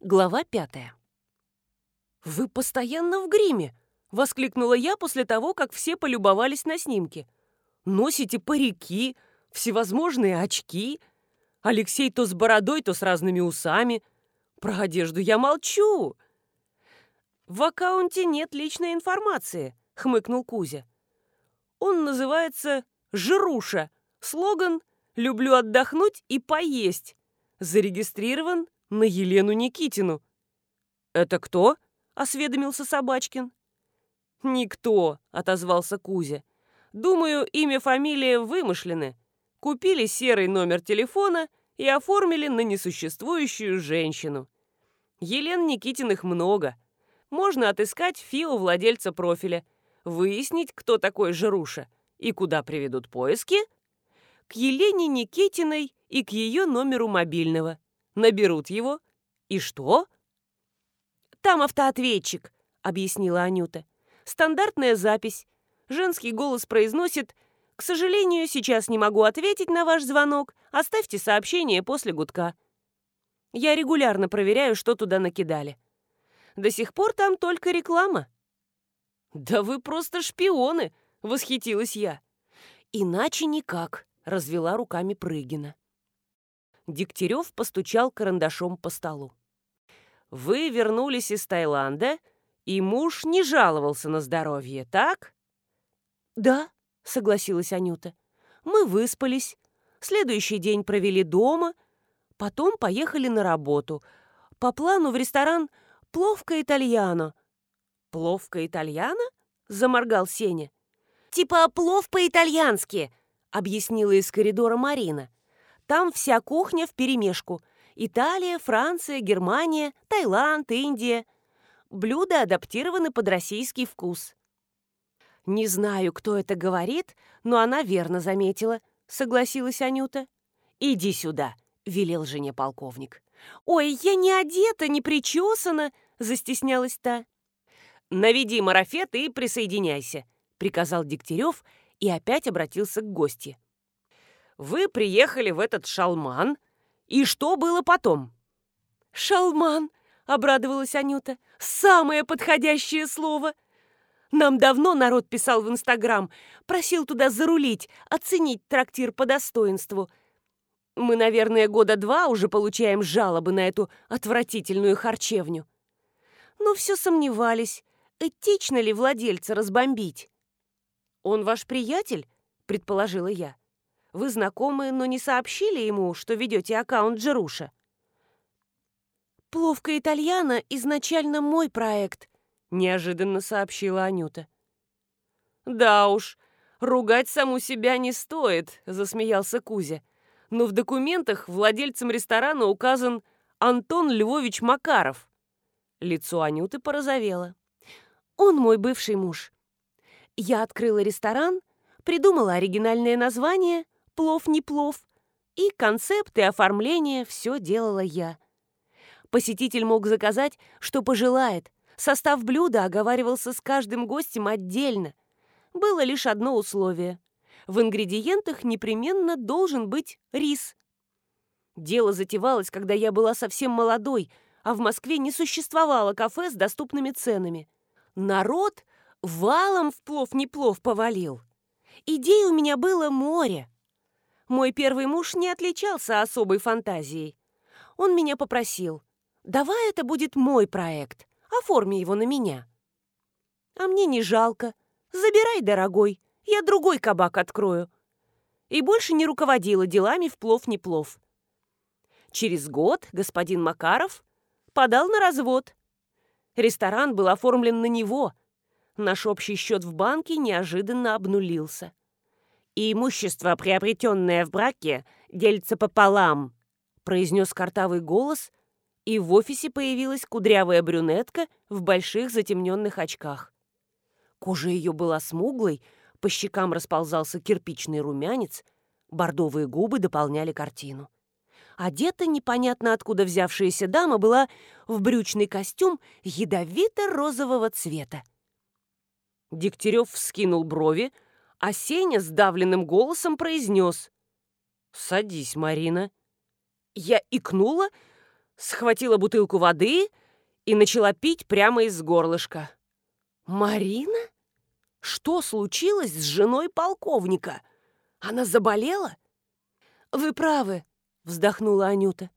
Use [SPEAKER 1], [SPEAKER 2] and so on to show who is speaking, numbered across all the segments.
[SPEAKER 1] Глава пятая. «Вы постоянно в гриме!» — воскликнула я после того, как все полюбовались на снимки. «Носите парики, всевозможные очки. Алексей то с бородой, то с разными усами. Про одежду я молчу!» «В аккаунте нет личной информации», — хмыкнул Кузя. «Он называется «Жируша». Слоган «Люблю отдохнуть и поесть». Зарегистрирован на Елену Никитину. «Это кто?» — осведомился Собачкин. «Никто», — отозвался Кузя. «Думаю, имя, фамилия вымышлены. Купили серый номер телефона и оформили на несуществующую женщину. Елен Никитиных много. Можно отыскать ФИО владельца профиля, выяснить, кто такой Жируша и куда приведут поиски, к Елене Никитиной и к ее номеру мобильного. Наберут его. И что? «Там автоответчик», — объяснила Анюта. «Стандартная запись. Женский голос произносит «К сожалению, сейчас не могу ответить на ваш звонок. Оставьте сообщение после гудка». Я регулярно проверяю, что туда накидали. До сих пор там только реклама. «Да вы просто шпионы!» — восхитилась я. «Иначе никак», — развела руками Прыгина. Дегтярев постучал карандашом по столу. «Вы вернулись из Таиланда, и муж не жаловался на здоровье, так?» «Да», — согласилась Анюта. «Мы выспались, следующий день провели дома, потом поехали на работу. По плану в ресторан «Пловка итальяно». «Пловка итальяно?» — заморгал Сеня. «Типа плов по-итальянски», — объяснила из коридора Марина. «Там вся кухня вперемешку. Италия, Франция, Германия, Таиланд, Индия. Блюда адаптированы под российский вкус». «Не знаю, кто это говорит, но она верно заметила», — согласилась Анюта. «Иди сюда», — велел жене полковник. «Ой, я не одета, не причесана», — застеснялась та. «Наведи марафет и присоединяйся», — приказал Дегтярев и опять обратился к гости. «Вы приехали в этот шалман, и что было потом?» «Шалман», — обрадовалась Анюта, — «самое подходящее слово». Нам давно народ писал в Инстаграм, просил туда зарулить, оценить трактир по достоинству. Мы, наверное, года два уже получаем жалобы на эту отвратительную харчевню. Но все сомневались, этично ли владельца разбомбить. «Он ваш приятель?» — предположила я. «Вы знакомы, но не сообщили ему, что ведете аккаунт Джеруша?» «Пловка итальяна изначально мой проект», — неожиданно сообщила Анюта. «Да уж, ругать саму себя не стоит», — засмеялся Кузя. «Но в документах владельцем ресторана указан Антон Львович Макаров». Лицо Анюты порозовело. «Он мой бывший муж. Я открыла ресторан, придумала оригинальное название «Плов не плов», и концепт и оформление все делала я. Посетитель мог заказать, что пожелает. Состав блюда оговаривался с каждым гостем отдельно. Было лишь одно условие. В ингредиентах непременно должен быть рис. Дело затевалось, когда я была совсем молодой, а в Москве не существовало кафе с доступными ценами. Народ валом в плов не плов повалил. Идей у меня было море. Мой первый муж не отличался особой фантазией. Он меня попросил, давай это будет мой проект, оформи его на меня. А мне не жалко. Забирай, дорогой, я другой кабак открою. И больше не руководила делами в плов не плов. Через год господин Макаров подал на развод. Ресторан был оформлен на него – Наш общий счет в банке неожиданно обнулился. «И имущество, приобретенное в браке, делится пополам», произнес картавый голос, и в офисе появилась кудрявая брюнетка в больших затемненных очках. Кожа ее была смуглой, по щекам расползался кирпичный румянец, бордовые губы дополняли картину. Одета непонятно откуда взявшаяся дама была в брючный костюм ядовито-розового цвета. Дегтярев вскинул брови, а Сеня сдавленным голосом произнес «Садись, Марина». Я икнула, схватила бутылку воды и начала пить прямо из горлышка. «Марина? Что случилось с женой полковника? Она заболела?» «Вы правы», — вздохнула Анюта.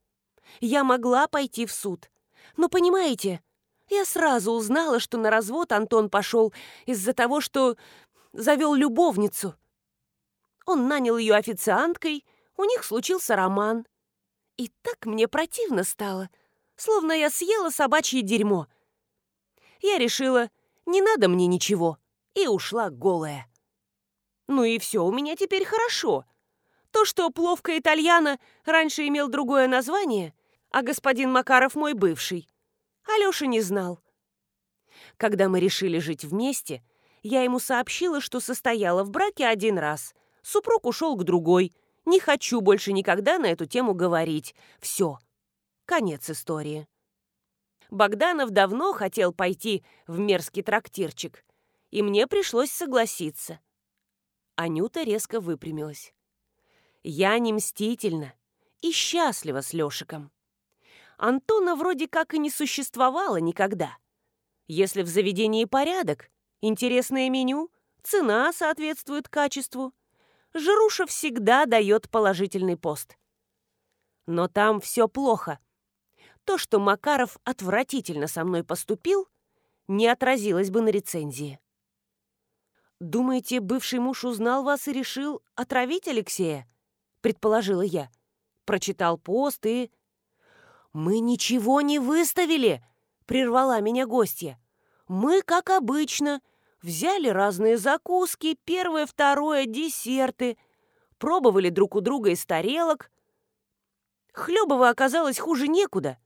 [SPEAKER 1] «Я могла пойти в суд. Но понимаете, я сразу узнала, что на развод Антон пошел из-за того, что завел любовницу. Он нанял ее официанткой, у них случился роман. И так мне противно стало, словно я съела собачье дерьмо. Я решила, не надо мне ничего, и ушла голая. Ну и все, у меня теперь хорошо. То, что пловка итальяна раньше имел другое название, а господин Макаров мой бывший, Алёша не знал. Когда мы решили жить вместе, я ему сообщила, что состояла в браке один раз. Супруг ушел к другой. Не хочу больше никогда на эту тему говорить. Все. Конец истории. Богданов давно хотел пойти в мерзкий трактирчик, и мне пришлось согласиться. Анюта резко выпрямилась. Я не мстительна и счастлива с Лешиком. Антона вроде как и не существовало никогда. Если в заведении порядок, интересное меню, цена соответствует качеству, Жируша всегда дает положительный пост. Но там все плохо. То, что Макаров отвратительно со мной поступил, не отразилось бы на рецензии. «Думаете, бывший муж узнал вас и решил отравить Алексея?» — предположила я. Прочитал пост и «Мы ничего не выставили!» — прервала меня гостья. «Мы, как обычно, взяли разные закуски, первое, второе, десерты, пробовали друг у друга из тарелок. Хлебова оказалось хуже некуда.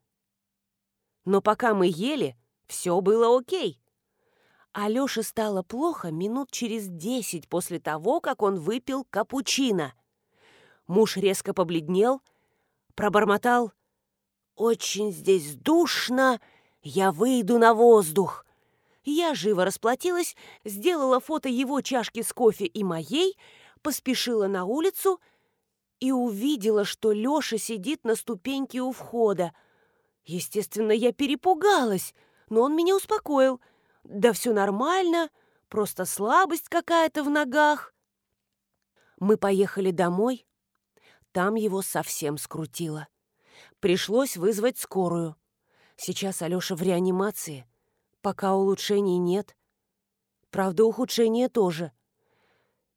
[SPEAKER 1] Но пока мы ели, все было окей. Алёше стало плохо минут через десять после того, как он выпил капучино. Муж резко побледнел, пробормотал — «Очень здесь душно, я выйду на воздух». Я живо расплатилась, сделала фото его чашки с кофе и моей, поспешила на улицу и увидела, что Лёша сидит на ступеньке у входа. Естественно, я перепугалась, но он меня успокоил. «Да все нормально, просто слабость какая-то в ногах». Мы поехали домой, там его совсем скрутило. Пришлось вызвать скорую. Сейчас Алёша в реанимации. Пока улучшений нет. Правда, ухудшения тоже.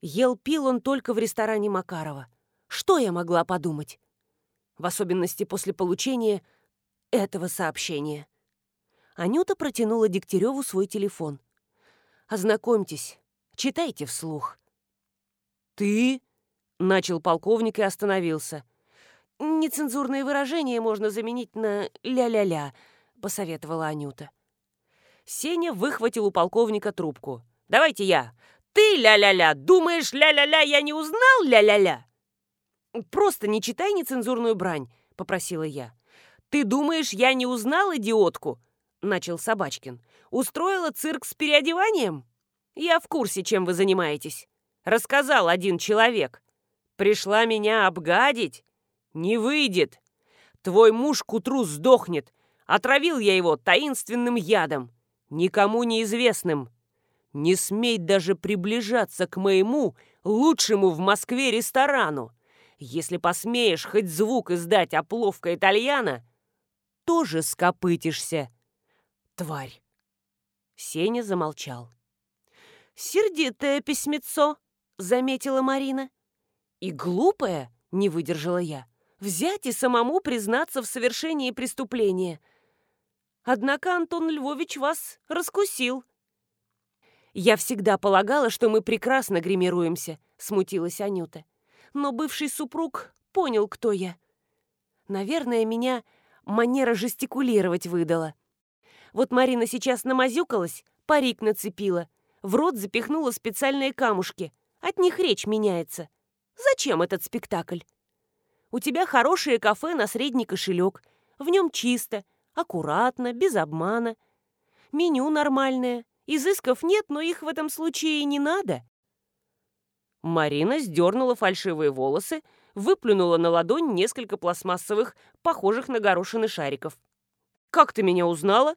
[SPEAKER 1] Ел-пил он только в ресторане Макарова. Что я могла подумать? В особенности после получения этого сообщения. Анюта протянула Дегтяреву свой телефон. «Ознакомьтесь, читайте вслух». «Ты?» — начал полковник и остановился. «Нецензурные выражения можно заменить на ля-ля-ля», — посоветовала Анюта. Сеня выхватил у полковника трубку. «Давайте я. Ты ля-ля-ля. Думаешь, ля-ля-ля, я не узнал ля-ля-ля?» «Просто не читай нецензурную брань», — попросила я. «Ты думаешь, я не узнал идиотку?» — начал Собачкин. «Устроила цирк с переодеванием? Я в курсе, чем вы занимаетесь. Рассказал один человек. Пришла меня обгадить. «Не выйдет! Твой муж к утру сдохнет. Отравил я его таинственным ядом, никому неизвестным. Не смей даже приближаться к моему лучшему в Москве ресторану. Если посмеешь хоть звук издать опловка итальяна, тоже скопытишься, тварь!» Сеня замолчал. «Сердитое письмецо», — заметила Марина. «И глупое», — не выдержала я взять и самому признаться в совершении преступления. Однако Антон Львович вас раскусил. «Я всегда полагала, что мы прекрасно гримируемся», — смутилась Анюта. «Но бывший супруг понял, кто я. Наверное, меня манера жестикулировать выдала. Вот Марина сейчас намазюкалась, парик нацепила, в рот запихнула специальные камушки. От них речь меняется. Зачем этот спектакль?» У тебя хорошее кафе на средний кошелек. В нем чисто, аккуратно, без обмана. Меню нормальное. Изысков нет, но их в этом случае и не надо. Марина сдернула фальшивые волосы, выплюнула на ладонь несколько пластмассовых, похожих на горошины шариков. «Как ты меня узнала?»